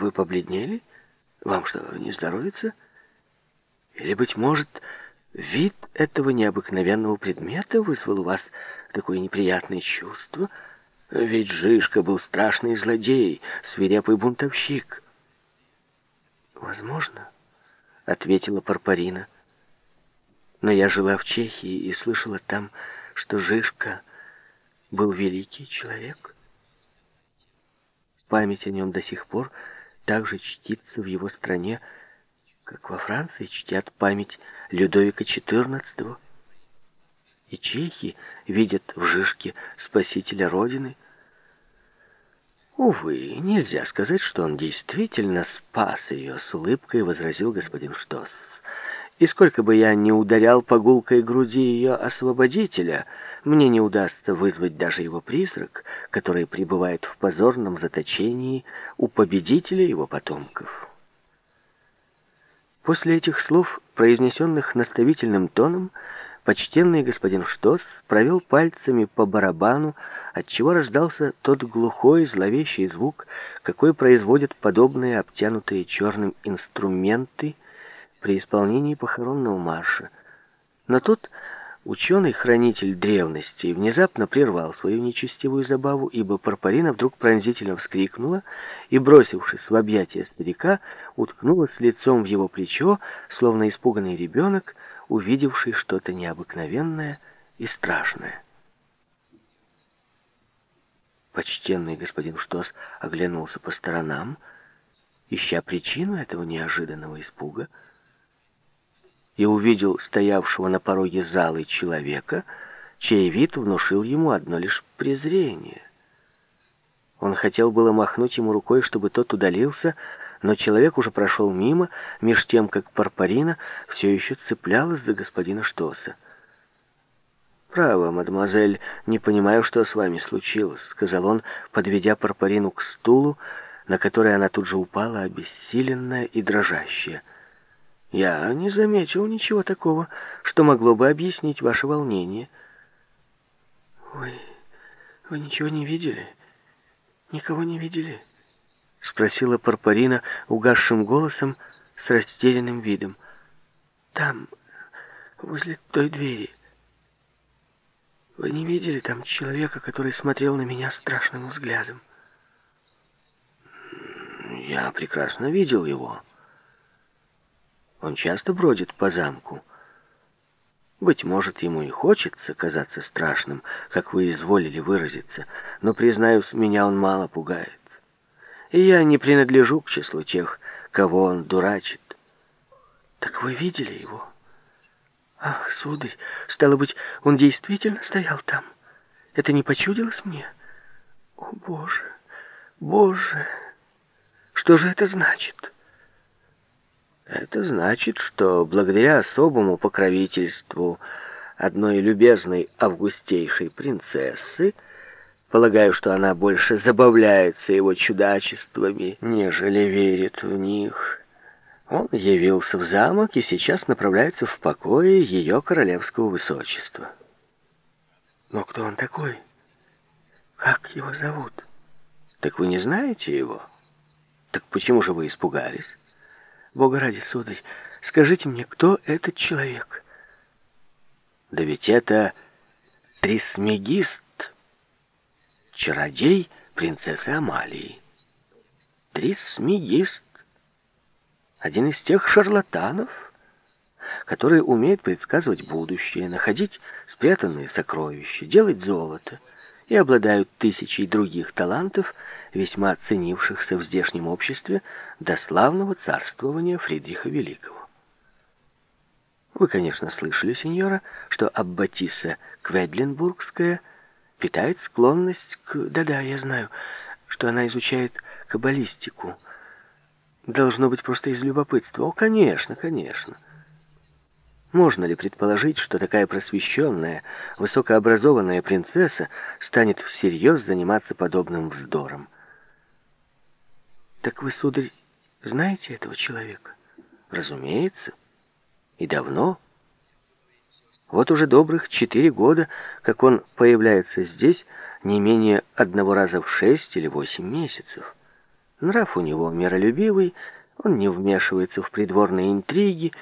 вы побледнели? Вам что, не здоровится? Или, быть может, вид этого необыкновенного предмета вызвал у вас такое неприятное чувство? Ведь Жишка был страшный злодей, свирепый бунтовщик. «Возможно», — ответила Парпарина. «Но я жила в Чехии и слышала там, что Жишка был великий человек. Память о нем до сих пор также чтится в его стране, как во Франции чтят память Людовика XIV. И чехи видят в Жишке спасителя Родины. Увы, нельзя сказать, что он действительно спас ее, с улыбкой возразил господин Штос. И сколько бы я ни ударял по гулкой груди ее освободителя, мне не удастся вызвать даже его призрак, который пребывает в позорном заточении у победителя его потомков. После этих слов, произнесенных наставительным тоном, почтенный господин Штос провел пальцами по барабану, отчего раздался тот глухой, зловещий звук, какой производят подобные обтянутые черным инструменты — при исполнении похоронного марша. Но тут ученый-хранитель древности внезапно прервал свою нечестивую забаву, ибо Парпарина вдруг пронзительно вскрикнула и, бросившись в объятия старика, уткнулась лицом в его плечо, словно испуганный ребенок, увидевший что-то необыкновенное и страшное. Почтенный господин Штос оглянулся по сторонам, ища причину этого неожиданного испуга, и увидел стоявшего на пороге залы человека, чей вид внушил ему одно лишь презрение. Он хотел было махнуть ему рукой, чтобы тот удалился, но человек уже прошел мимо, меж тем, как Парпарина все еще цеплялась за господина Штоса. «Право, мадемуазель, не понимаю, что с вами случилось», — сказал он, подведя Парпарину к стулу, на который она тут же упала, обессиленная и дрожащая. Я не заметил ничего такого, что могло бы объяснить ваше волнение. Вы... вы ничего не видели? Никого не видели? Спросила Парпарина угасшим голосом с растерянным видом. Там, возле той двери. Вы не видели там человека, который смотрел на меня страшным взглядом? Я прекрасно видел его. Он часто бродит по замку. Быть может, ему и хочется казаться страшным, как вы изволили выразиться, но, признаюсь, меня он мало пугает. И я не принадлежу к числу тех, кого он дурачит. Так вы видели его? Ах, сударь, стало быть, он действительно стоял там. Это не почудилось мне? О, Боже, Боже, что же это значит?» Это значит, что благодаря особому покровительству одной любезной августейшей принцессы, полагаю, что она больше забавляется его чудачествами, нежели верит в них, он явился в замок и сейчас направляется в покое ее королевского высочества. Но кто он такой? Как его зовут? Так вы не знаете его? Так почему же вы испугались? Бога ради, сударь, скажите мне, кто этот человек? Да ведь это Трисмегист, чародей принцессы Амалии. Трисмегист, один из тех шарлатанов, которые умеют предсказывать будущее, находить спрятанные сокровища, делать золото и обладают тысячей других талантов, весьма ценившихся в здешнем обществе до славного царствования Фридриха Великого. Вы, конечно, слышали, сеньора, что Аббатиса Кведленбургская питает склонность к... Да-да, я знаю, что она изучает каббалистику. Должно быть просто из любопытства. О, конечно, конечно. Можно ли предположить, что такая просвещенная, высокообразованная принцесса станет всерьез заниматься подобным вздором? Так вы, сударь, знаете этого человека? Разумеется. И давно. Вот уже добрых четыре года, как он появляется здесь не менее одного раза в шесть или восемь месяцев. Нрав у него миролюбивый, он не вмешивается в придворные интриги,